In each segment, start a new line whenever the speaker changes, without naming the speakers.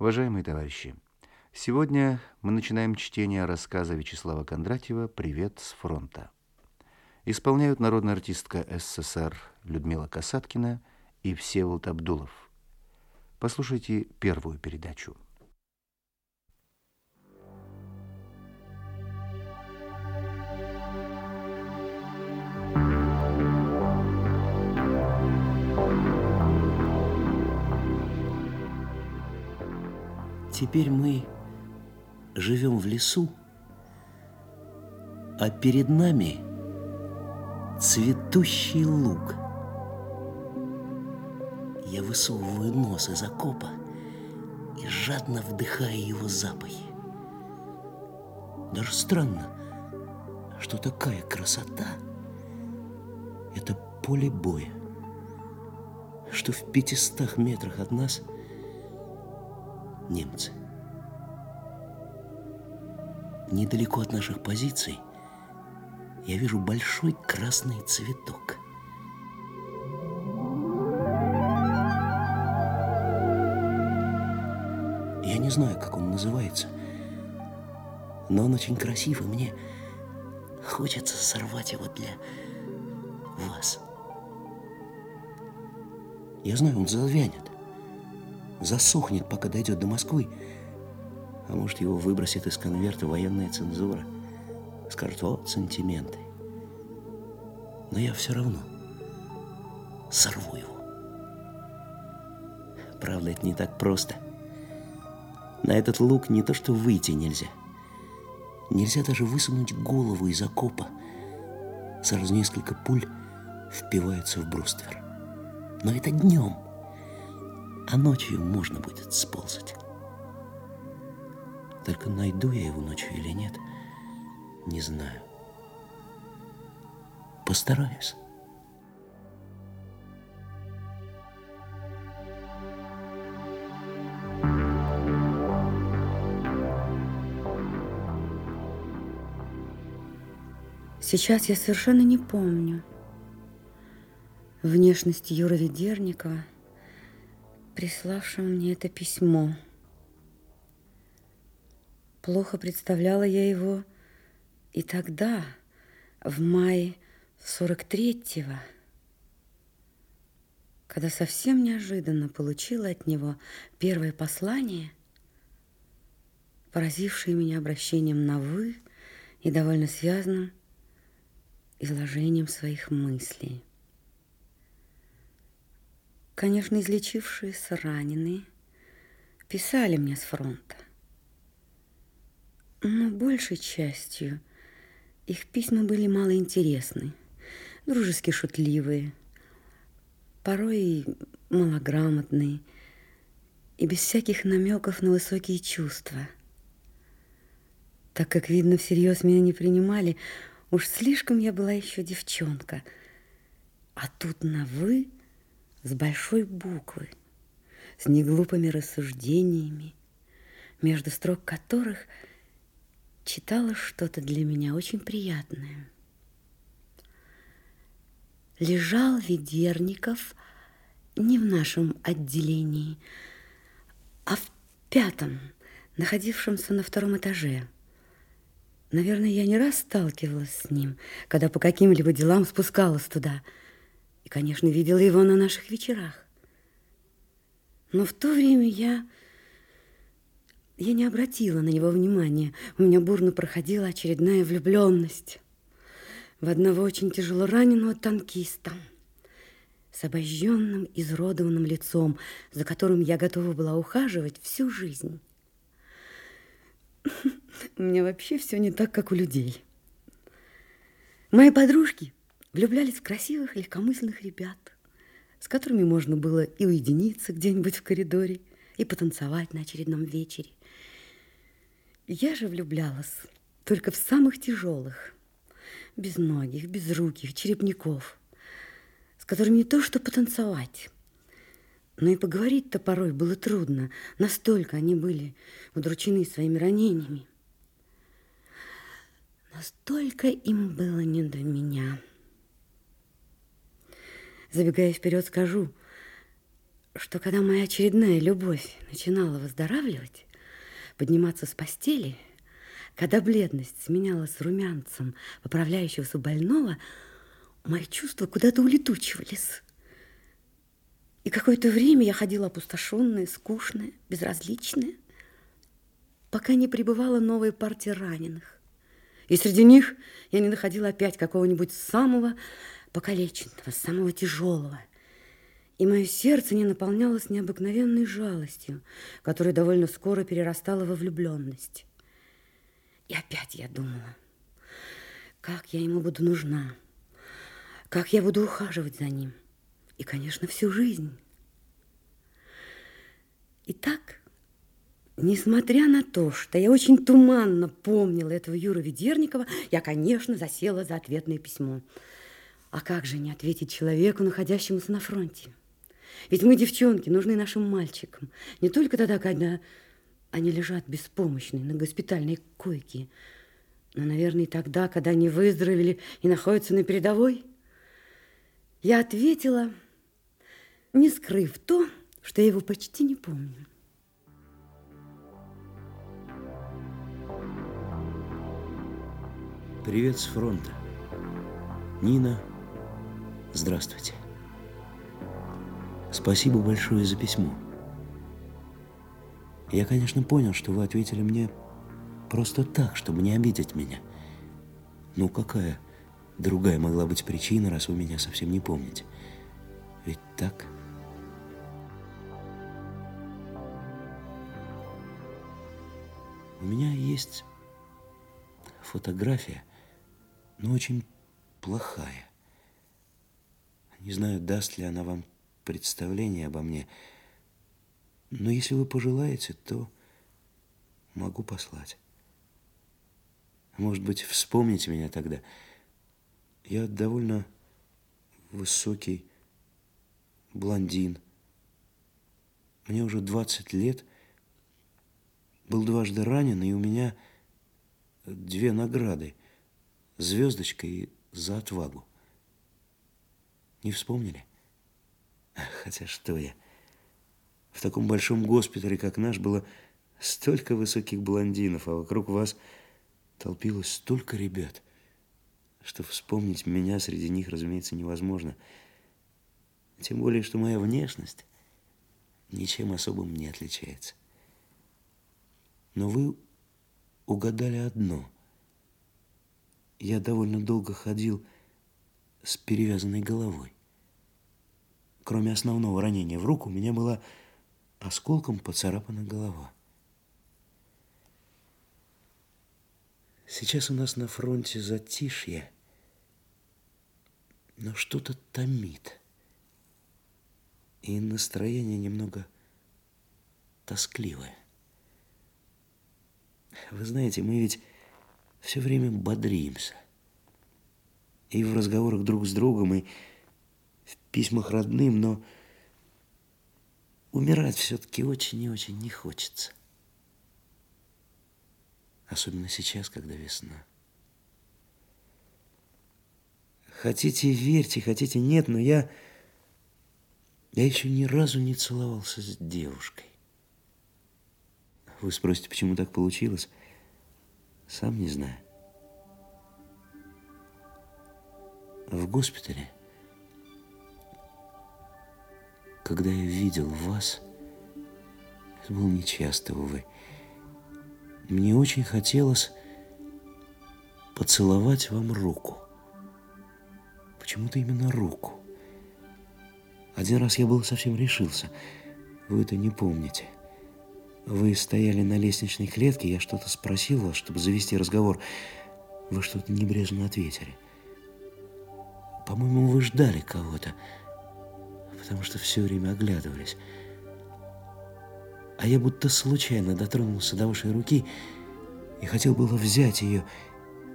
Уважаемые товарищи, сегодня мы начинаем чтение рассказа Вячеслава Кондратьева «Привет с фронта». Исполняют народная артистка СССР Людмила Касаткина и Всеволод Абдулов. Послушайте первую передачу.
Теперь мы живем в лесу, а перед нами цветущий луг. Я высовываю нос из окопа и жадно вдыхаю его запахи. Даже странно, что такая красота – это поле боя, что в пятистах метрах от нас – немцы. Недалеко от наших позиций я вижу большой красный цветок. Я не знаю, как он называется, но он очень красив, и мне хочется сорвать его для вас. Я знаю, он завянет засохнет, пока дойдет до Москвы. А может, его выбросит из конверта военная цензура. Скажет, вот сантименты. Но я все равно сорву его. Правда, это не так просто. На этот лук не то что выйти нельзя. Нельзя даже высунуть голову из окопа. Сразу несколько пуль впиваются в бруствер. Но это днем а ночью можно будет сползать. Только найду я его ночью или нет, не знаю. Постараюсь.
Сейчас я совершенно не помню внешность Юры Ведерникова – приславшим мне это письмо. Плохо представляла я его и тогда, в мае 43-го, когда совсем неожиданно получила от него первое послание, поразившее меня обращением на «вы» и довольно связанным изложением своих мыслей. Конечно, излечившиеся раненые писали мне с фронта. Но большей частью их письма были малоинтересны, дружески шутливые, порой малограмотные и без всяких намеков на высокие чувства. Так как, видно, всерьез меня не принимали, уж слишком я была еще девчонка. А тут на «вы» с большой буквы, с неглупыми рассуждениями, между строк которых читала что-то для меня очень приятное. Лежал Ведерников не в нашем отделении, а в пятом, находившемся на втором этаже. Наверное, я не раз сталкивалась с ним, когда по каким-либо делам спускалась туда – и, конечно, видела его на наших вечерах. Но в то время я... Я не обратила на него внимания. У меня бурно проходила очередная влюбленность в одного очень тяжело раненого танкиста с обожженным, изродованным лицом, за которым я готова была ухаживать всю жизнь. У меня вообще все не так, как у людей. Мои подружки влюблялись в красивых, легкомысленных ребят, с которыми можно было и уединиться где-нибудь в коридоре, и потанцевать на очередном вечере. Я же влюблялась только в самых тяжелых, безногих, безруких, черепников, с которыми не то что потанцевать, но и поговорить-то порой было трудно, настолько они были удручены своими ранениями. Настолько им было не до меня – Забегая вперед, скажу, что когда моя очередная любовь начинала выздоравливать, подниматься с постели, когда бледность сменялась румянцем поправляющегося больного, мои чувства куда-то улетучивались. И какое-то время я ходила опустошенная, скучная, безразличная, пока не прибывала новая партия раненых. И среди них я не находила опять какого-нибудь самого покалеченного, самого тяжелого. И мое сердце не наполнялось необыкновенной жалостью, которая довольно скоро перерастала во влюбленность. И опять я думала, как я ему буду нужна, как я буду ухаживать за ним. И, конечно, всю жизнь. Итак, несмотря на то, что я очень туманно помнила этого Юру Ведерникова, я, конечно, засела за ответное письмо. А как же не ответить человеку, находящемуся на фронте? Ведь мы, девчонки, нужны нашим мальчикам. Не только тогда, когда они лежат беспомощные на госпитальной койке, но, наверное, и тогда, когда они выздоровели и находятся на передовой. Я ответила, не скрыв то, что я его почти не помню.
Привет с фронта. Нина, здравствуйте. Спасибо большое за письмо. Я, конечно, понял, что вы ответили мне просто так, чтобы не обидеть меня. Ну, какая другая могла быть причина, раз вы меня совсем не помните? Ведь так? У меня есть фотография, но очень плохая. Не знаю, даст ли она вам представление обо мне, но если вы пожелаете, то могу послать. Может быть, вспомните меня тогда. Я довольно высокий блондин. Мне уже 20 лет. Был дважды ранен, и у меня две награды. Звездочка и за отвагу. Не вспомнили? Хотя что я? В таком большом госпитале, как наш, было столько высоких блондинов, а вокруг вас толпилось столько ребят, что вспомнить меня среди них, разумеется, невозможно. Тем более, что моя внешность ничем особым не отличается. Но вы угадали одно. Я довольно долго ходил с перевязанной головой. Кроме основного ранения в руку, у меня была осколком поцарапана голова. Сейчас у нас на фронте затишье, но что-то томит. И настроение немного тоскливое. Вы знаете, мы ведь все время бодримся. И в разговорах друг с другом, и письмах родным, но умирать все-таки очень и очень не хочется. Особенно сейчас, когда весна. Хотите верьте, хотите нет, но я... Я еще ни разу не целовался с девушкой. Вы спросите, почему так получилось? Сам не знаю. В госпитале, когда я видел вас, это было нечасто, увы, мне очень хотелось поцеловать вам руку. Почему-то именно руку. Один раз я был совсем решился. Вы это не помните. Вы стояли на лестничной клетке, я что-то спросил вас, чтобы завести разговор. Вы что-то небрежно ответили. По-моему, вы ждали кого-то, потому что все время оглядывались. А я будто случайно дотронулся до вашей руки и хотел было взять ее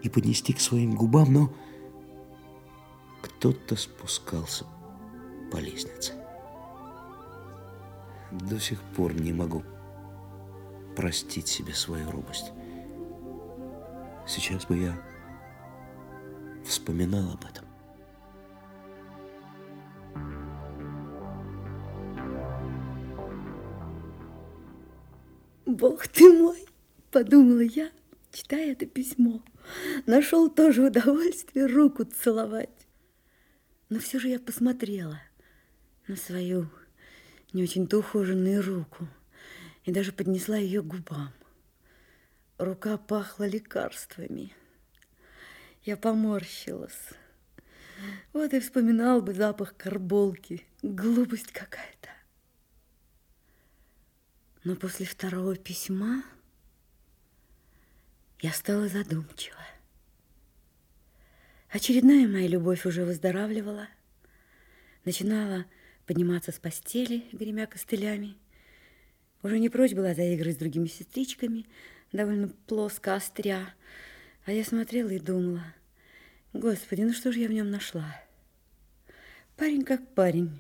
и поднести к своим губам, но кто-то спускался по лестнице. До сих пор не могу простить себе свою робость. Сейчас бы я вспоминал об этом.
Бог ты мой, подумала я, читая это письмо. Нашел тоже удовольствие руку целовать. Но все же я посмотрела на свою не очень-то ухоженную руку и даже поднесла ее к губам. Рука пахла лекарствами. Я поморщилась. Вот и вспоминал бы запах карболки. Глупость какая-то. Но после второго письма я стала задумчива. Очередная моя любовь уже выздоравливала. Начинала подниматься с постели, гремя костылями. Уже не прочь была заиграть с другими сестричками, довольно плоско остря. А я смотрела и думала, господи, ну что же я в нем нашла? Парень как парень,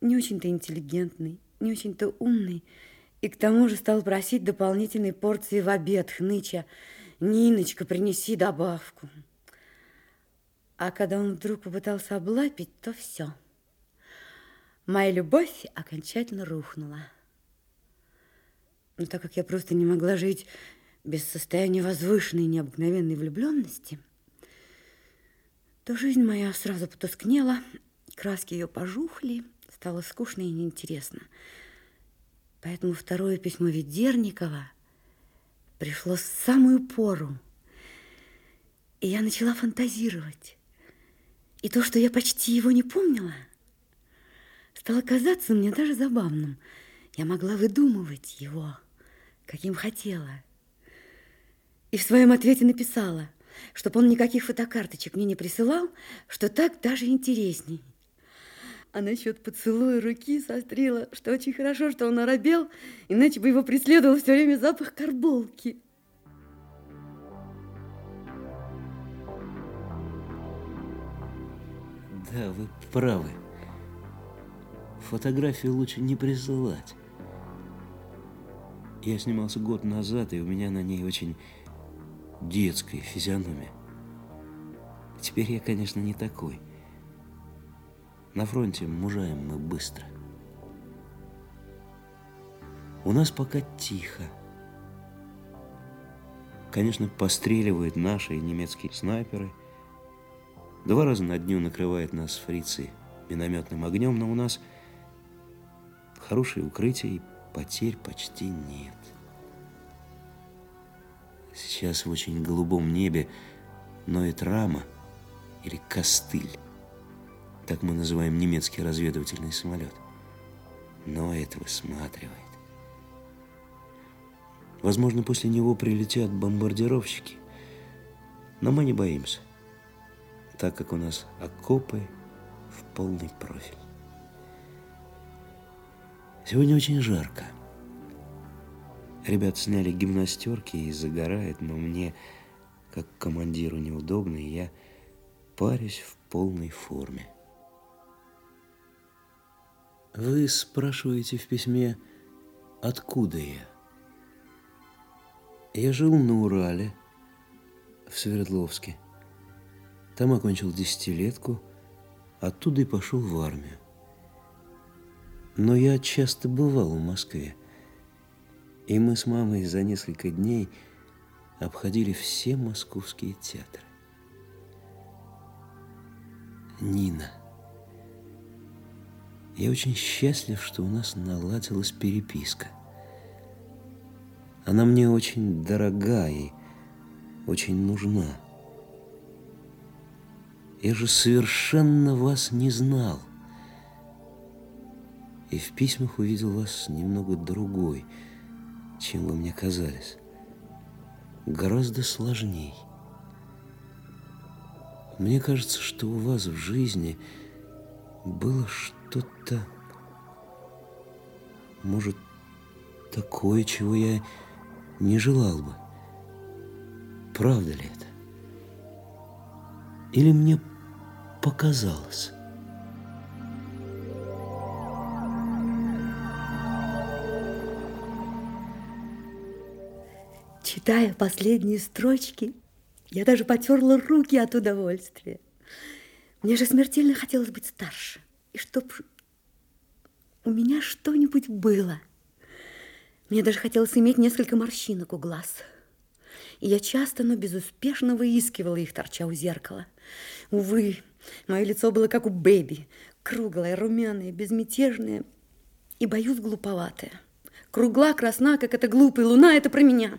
не очень-то интеллигентный, не очень-то умный, и к тому же стал просить дополнительной порции в обед, хныча. «Ниночка, принеси добавку». А когда он вдруг попытался облапить, то все. Моя любовь окончательно рухнула. Но так как я просто не могла жить без состояния возвышенной необыкновенной влюбленности, то жизнь моя сразу потускнела, краски ее пожухли, стало скучно и неинтересно. Поэтому второе письмо Ведерникова пришло в самую пору. И я начала фантазировать. И то, что я почти его не помнила, стало казаться мне даже забавным. Я могла выдумывать его, каким хотела. И в своем ответе написала, чтобы он никаких фотокарточек мне не присылал, что так даже интересней. А насчет поцелуя руки сострила, что очень хорошо, что он оробел, иначе бы его преследовал все время запах карболки.
Да, вы правы. Фотографию лучше не присылать. Я снимался год назад, и у меня на ней очень детская физиономия. Теперь я, конечно, не такой. На фронте мужаем мы быстро. У нас пока тихо. Конечно, постреливают наши и немецкие снайперы. Два раза на дню накрывает нас фрицы минометным огнем, но у нас хорошее укрытие и потерь почти нет. Сейчас в очень голубом небе ноет рама или костыль. Так мы называем немецкий разведывательный самолет. Но это высматривает. Возможно, после него прилетят бомбардировщики. Но мы не боимся, так как у нас окопы в полный профиль. Сегодня очень жарко. Ребят сняли гимнастерки и загорает, но мне, как командиру, неудобно, и я парюсь в полной форме. Вы спрашиваете в письме, откуда я? Я жил на Урале, в Свердловске. Там окончил десятилетку, оттуда и пошел в армию. Но я часто бывал в Москве, и мы с мамой за несколько дней обходили все московские театры. Нина. Я очень счастлив, что у нас наладилась переписка. Она мне очень дорога и очень нужна. Я же совершенно вас не знал. И в письмах увидел вас немного другой, чем вы мне казались. Гораздо сложней. Мне кажется, что у вас в жизни было что что-то, может, такое, чего я не желал бы. Правда ли это? Или мне показалось?
Читая последние строчки, я даже потерла руки от удовольствия. Мне же смертельно хотелось быть старше и чтоб у меня что-нибудь было. Мне даже хотелось иметь несколько морщинок у глаз. И я часто, но безуспешно выискивала их, торча у зеркала. Увы, мое лицо было как у Бэби, круглое, румяное, безмятежное и, боюсь, глуповатое. Кругла, красна, как эта глупая луна, это про меня.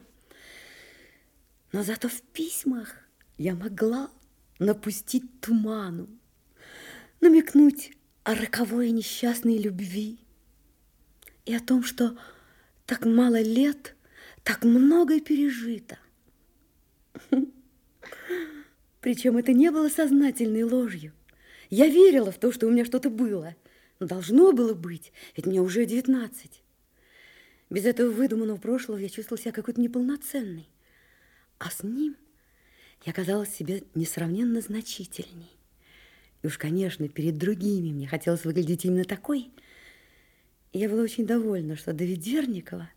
Но зато в письмах я могла напустить туману, намекнуть о роковой несчастной любви и о том, что так мало лет, так многое пережито. Причем это не было сознательной ложью. Я верила в то, что у меня что-то было. Должно было быть, ведь мне уже девятнадцать. Без этого выдуманного прошлого я чувствовала себя какой-то неполноценной. А с ним я казалась себе несравненно значительней. И уж, конечно, перед другими мне хотелось выглядеть именно такой. И я была очень довольна, что до Ведерникова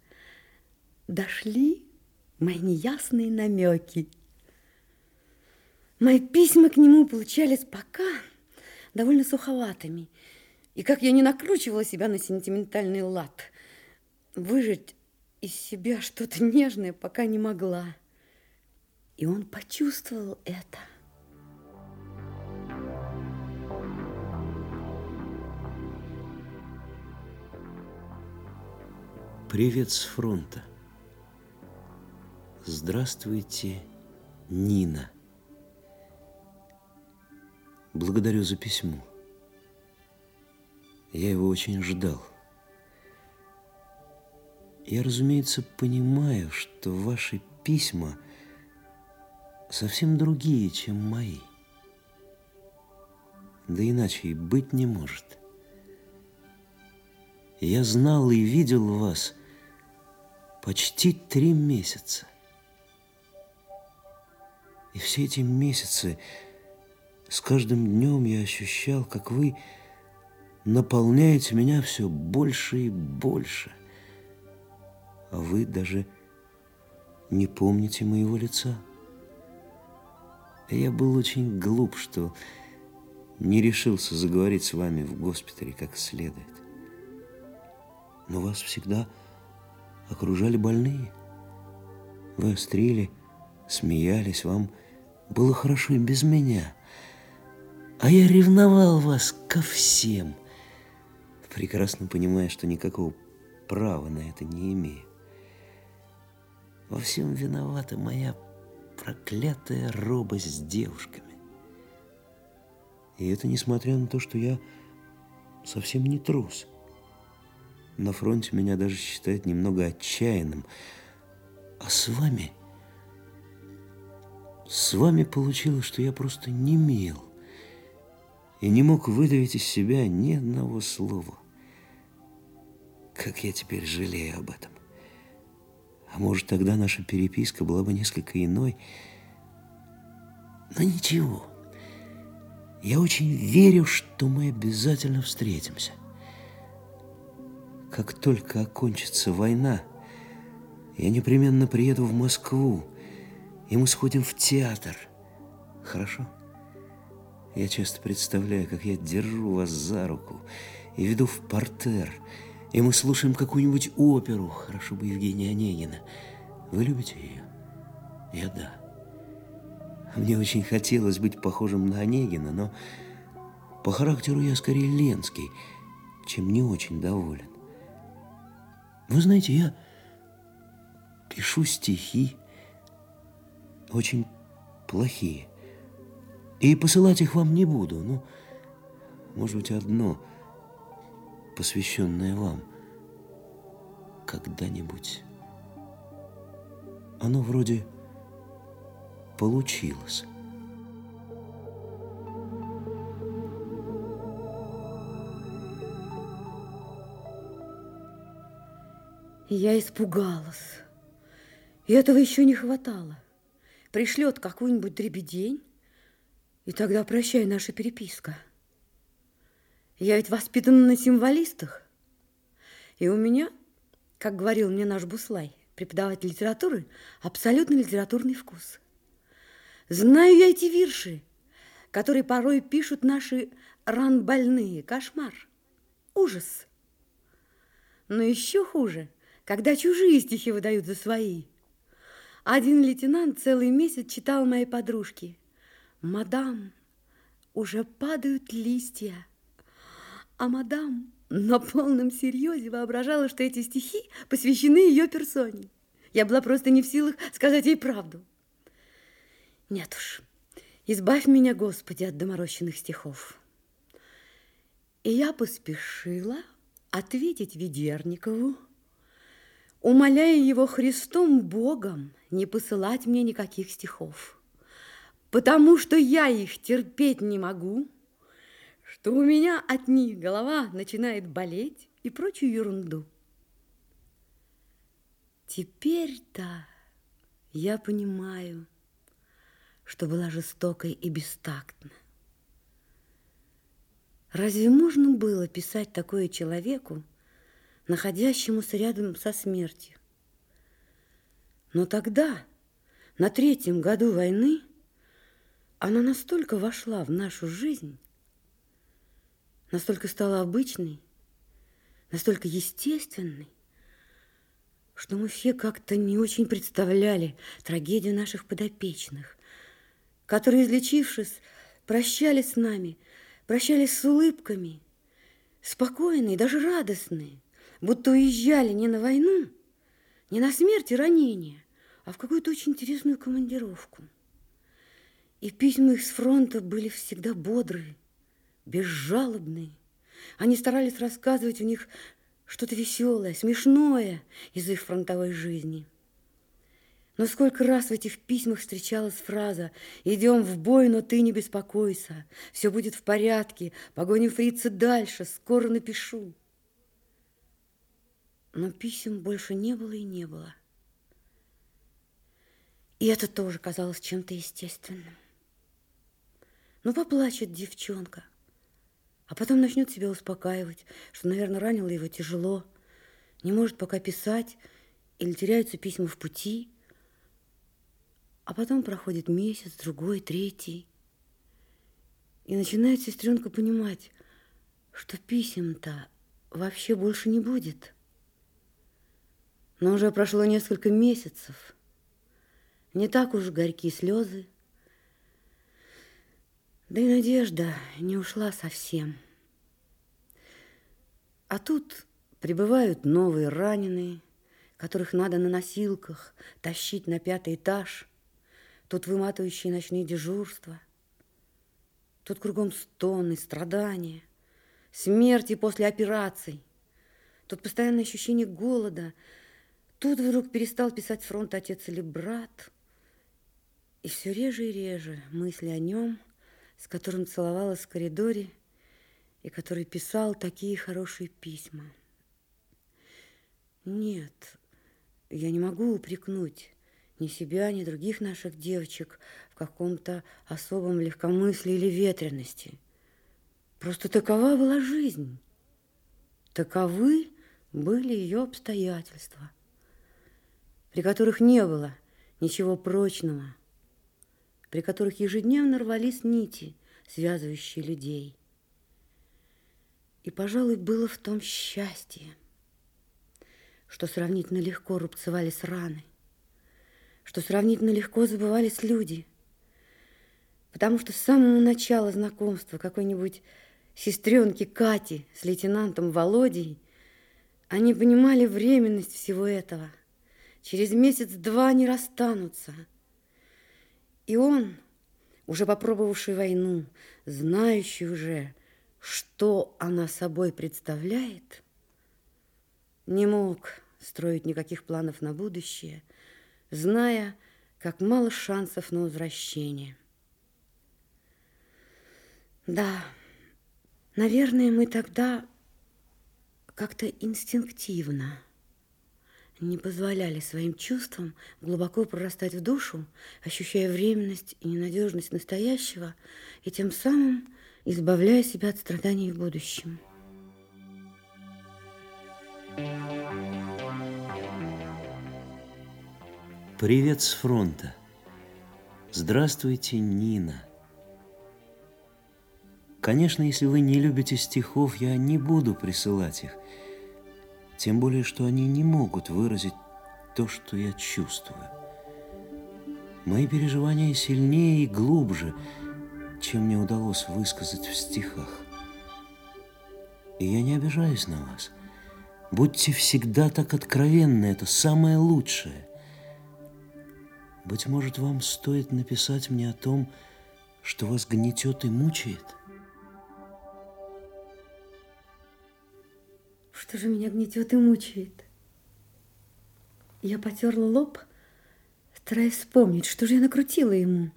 дошли мои неясные намеки. Мои письма к нему получались пока довольно суховатыми. И как я не накручивала себя на сентиментальный лад, выжать из себя что-то нежное пока не могла. И он почувствовал это.
Привет с фронта. Здравствуйте, Нина. Благодарю за письмо. Я его очень ждал. Я, разумеется, понимаю, что ваши письма совсем другие, чем мои. Да иначе и быть не может. Я знал и видел вас почти три месяца. И все эти месяцы с каждым днем я ощущал, как вы наполняете меня все больше и больше. А вы даже не помните моего лица. Я был очень глуп, что не решился заговорить с вами в госпитале как следует. Но вас всегда окружали больные. Вы острили, смеялись, вам было хорошо и без меня – а я ревновал вас ко всем, прекрасно понимая, что никакого права на это не имею. Во всем виновата моя проклятая робость с девушками. И это несмотря на то, что я совсем не трус. На фронте меня даже считают немного отчаянным. А с вами... С вами получилось, что я просто не мил и не мог выдавить из себя ни одного слова. Как я теперь жалею об этом. А может, тогда наша переписка была бы несколько иной. Но ничего. Я очень верю, что мы обязательно встретимся. Как только окончится война, я непременно приеду в Москву, и мы сходим в театр. Хорошо? Я часто представляю, как я держу вас за руку и веду в портер, и мы слушаем какую-нибудь оперу, хорошо бы Евгения Онегина. Вы любите ее? Я да. Мне очень хотелось быть похожим на Онегина, но по характеру я скорее Ленский, чем не очень доволен. Вы знаете, я пишу стихи, очень плохие. И посылать их вам не буду. Ну, может быть, одно, посвященное вам, когда-нибудь. Оно вроде получилось.
Я испугалась. И этого еще не хватало. Пришлет какую-нибудь дребедень, и тогда прощай наша переписка. Я ведь воспитана на символистах. И у меня, как говорил мне наш Буслай, преподаватель литературы, абсолютно литературный вкус. Знаю я эти вирши, которые порой пишут наши ранбольные. Кошмар, ужас. Но еще хуже когда чужие стихи выдают за свои. Один лейтенант целый месяц читал моей подружке. «Мадам, уже падают листья». А мадам на полном серьезе воображала, что эти стихи посвящены ее персоне. Я была просто не в силах сказать ей правду. Нет уж, избавь меня, Господи, от доморощенных стихов. И я поспешила ответить Ведерникову, умоляя его Христом Богом не посылать мне никаких стихов, потому что я их терпеть не могу, что у меня от них голова начинает болеть и прочую ерунду. Теперь-то я понимаю, что была жестокой и бестактна. Разве можно было писать такое человеку, находящемуся рядом со смертью? Но тогда, на третьем году войны, она настолько вошла в нашу жизнь, настолько стала обычной, настолько естественной, что мы все как-то не очень представляли трагедию наших подопечных, которые, излечившись, прощались с нами, прощались с улыбками, спокойные, даже радостные, будто уезжали не на войну, не на смерть и ранение, а в какую-то очень интересную командировку. И письма их с фронта были всегда бодрые, безжалобные. Они старались рассказывать в них что-то веселое, смешное из их фронтовой жизни. Но сколько раз в этих письмах встречалась фраза «Идем в бой, но ты не беспокойся, все будет в порядке, погоним фрица дальше, скоро напишу». Но писем больше не было и не было. И это тоже казалось чем-то естественным. Ну, поплачет девчонка, а потом начнет себя успокаивать, что, наверное, ранило его тяжело, не может пока писать или теряются письма в пути. А потом проходит месяц, другой, третий. И начинает сестренка понимать, что писем-то вообще больше не будет. Но уже прошло несколько месяцев. Не так уж горькие слезы, да и надежда не ушла совсем. А тут прибывают новые раненые, которых надо на носилках тащить на пятый этаж. Тут выматывающие ночные дежурства. Тут кругом стоны, страдания, смерти после операций. Тут постоянное ощущение голода. Тут вдруг перестал писать фронт отец или брат. И все реже и реже мысли о нем – с которым целовалась в коридоре и который писал такие хорошие письма. Нет, я не могу упрекнуть ни себя, ни других наших девочек в каком-то особом легкомыслии или ветренности. Просто такова была жизнь. Таковы были ее обстоятельства, при которых не было ничего прочного, при которых ежедневно рвались нити, связывающие людей. И, пожалуй, было в том счастье, что сравнительно легко рубцевались раны, что сравнительно легко забывались люди, потому что с самого начала знакомства какой-нибудь сестренки Кати с лейтенантом Володей они понимали временность всего этого. Через месяц-два они расстанутся – и он, уже попробовавший войну, знающий уже, что она собой представляет, не мог строить никаких планов на будущее, зная, как мало шансов на возвращение. Да, наверное, мы тогда как-то инстинктивно не позволяли своим чувствам глубоко прорастать в душу, ощущая временность и ненадежность настоящего, и тем самым избавляя себя от страданий в будущем.
Привет с фронта. Здравствуйте, Нина. Конечно, если вы не любите стихов, я не буду присылать их – Тем более, что они не могут выразить то, что я чувствую. Мои переживания сильнее и глубже, чем мне удалось высказать в стихах. И я не обижаюсь на вас. Будьте всегда так откровенны, это самое лучшее. Быть может, вам стоит написать мне о том, что вас гнетет и мучает?
Что же меня гнетет и мучает? Я потерла лоб, стараясь вспомнить, что же я накрутила ему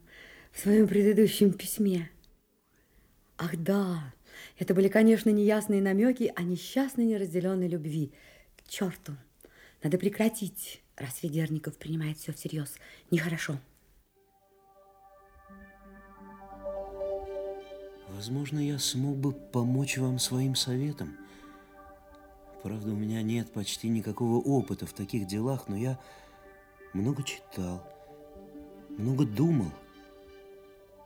в своем предыдущем письме. Ах да, это были, конечно, неясные намеки о несчастной неразделенной любви. К черту, надо прекратить, раз Ведерников принимает все всерьез. Нехорошо.
Возможно, я смог бы помочь вам своим советом. Правда, у меня нет почти никакого опыта в таких делах, но я много читал, много думал.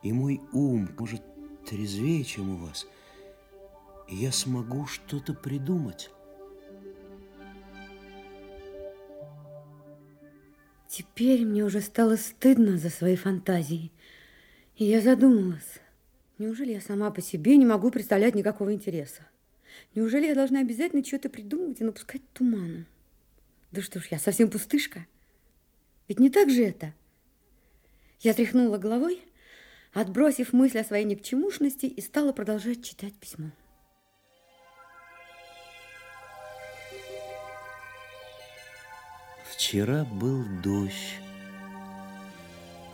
И мой ум, может, трезвее, чем у вас, и я смогу что-то придумать.
Теперь мне уже стало стыдно за свои фантазии, и я задумалась. Неужели я сама по себе не могу представлять никакого интереса? Неужели я должна обязательно что-то придумывать и напускать туману? Да что ж, я совсем пустышка. Ведь не так же это. Я тряхнула головой, отбросив мысль о своей никчемушности, и стала продолжать читать письмо.
Вчера был дождь.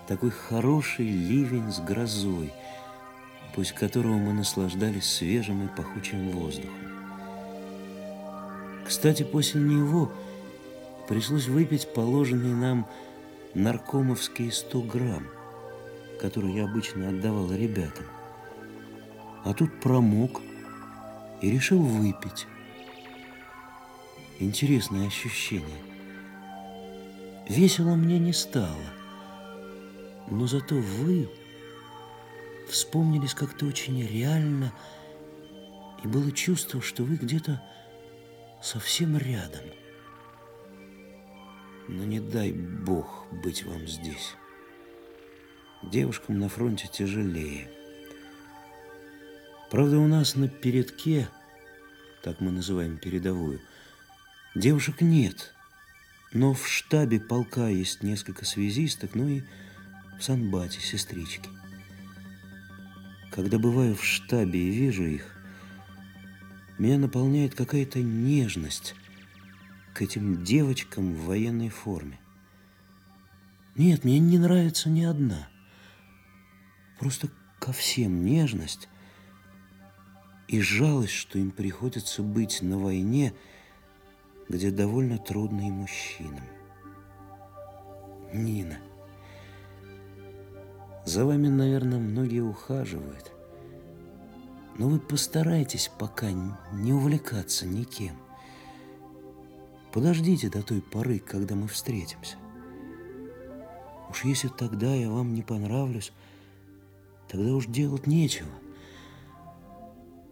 Такой хороший ливень с грозой – после которого мы наслаждались свежим и пахучим воздухом. Кстати, после него пришлось выпить положенные нам наркомовские 100 грамм, которые я обычно отдавал ребятам. А тут промок и решил выпить. Интересное ощущение. Весело мне не стало, но зато вы вспомнились как-то очень реально, и было чувство, что вы где-то совсем рядом. Но не дай Бог быть вам здесь. Девушкам на фронте тяжелее. Правда, у нас на передке, так мы называем передовую, девушек нет. Но в штабе полка есть несколько связисток, ну и в Санбате сестрички. Когда бываю в штабе и вижу их, меня наполняет какая-то нежность к этим девочкам в военной форме. Нет, мне не нравится ни одна. Просто ко всем нежность и жалость, что им приходится быть на войне, где довольно трудно и мужчинам. Нина. За вами, наверное, многие ухаживают. Но вы постарайтесь пока не увлекаться никем. Подождите до той поры, когда мы встретимся. Уж если тогда я вам не понравлюсь, тогда уж делать нечего.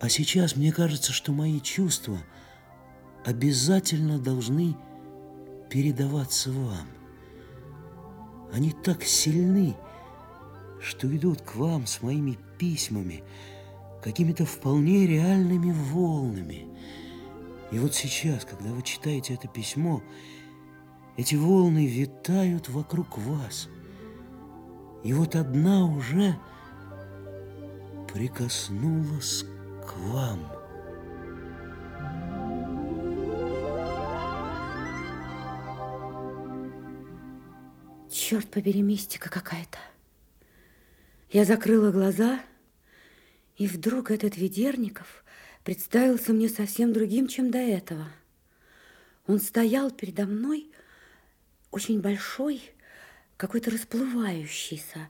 А сейчас мне кажется, что мои чувства обязательно должны передаваться вам. Они так сильны, что идут к вам с моими письмами, какими-то вполне реальными волнами. И вот сейчас, когда вы читаете это письмо, эти волны витают вокруг вас. И вот одна уже прикоснулась к вам.
Черт побери, мистика какая-то. Я закрыла глаза, и вдруг этот Ведерников представился мне совсем другим, чем до этого. Он стоял передо мной, очень большой, какой-то расплывающийся.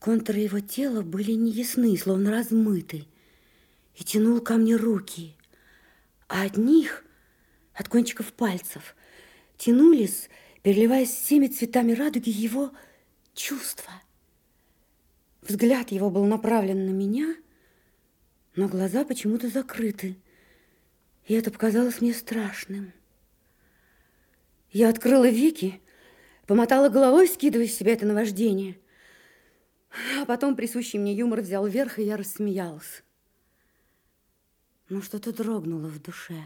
Контуры его тела были неясны, словно размыты, и тянул ко мне руки. А от них, от кончиков пальцев, тянулись, переливаясь всеми цветами радуги, его чувства – Взгляд его был направлен на меня, но глаза почему-то закрыты. И это показалось мне страшным. Я открыла веки, помотала головой, скидывая с себя это наваждение. А потом присущий мне юмор взял верх, и я рассмеялась. Но что-то дрогнуло в душе.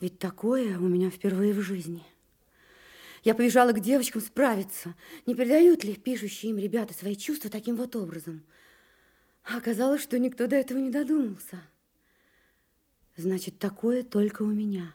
Ведь такое у меня впервые в жизни. Я побежала к девочкам справиться, не передают ли пишущие им ребята свои чувства таким вот образом. А оказалось, что никто до этого не додумался. Значит, такое только у меня.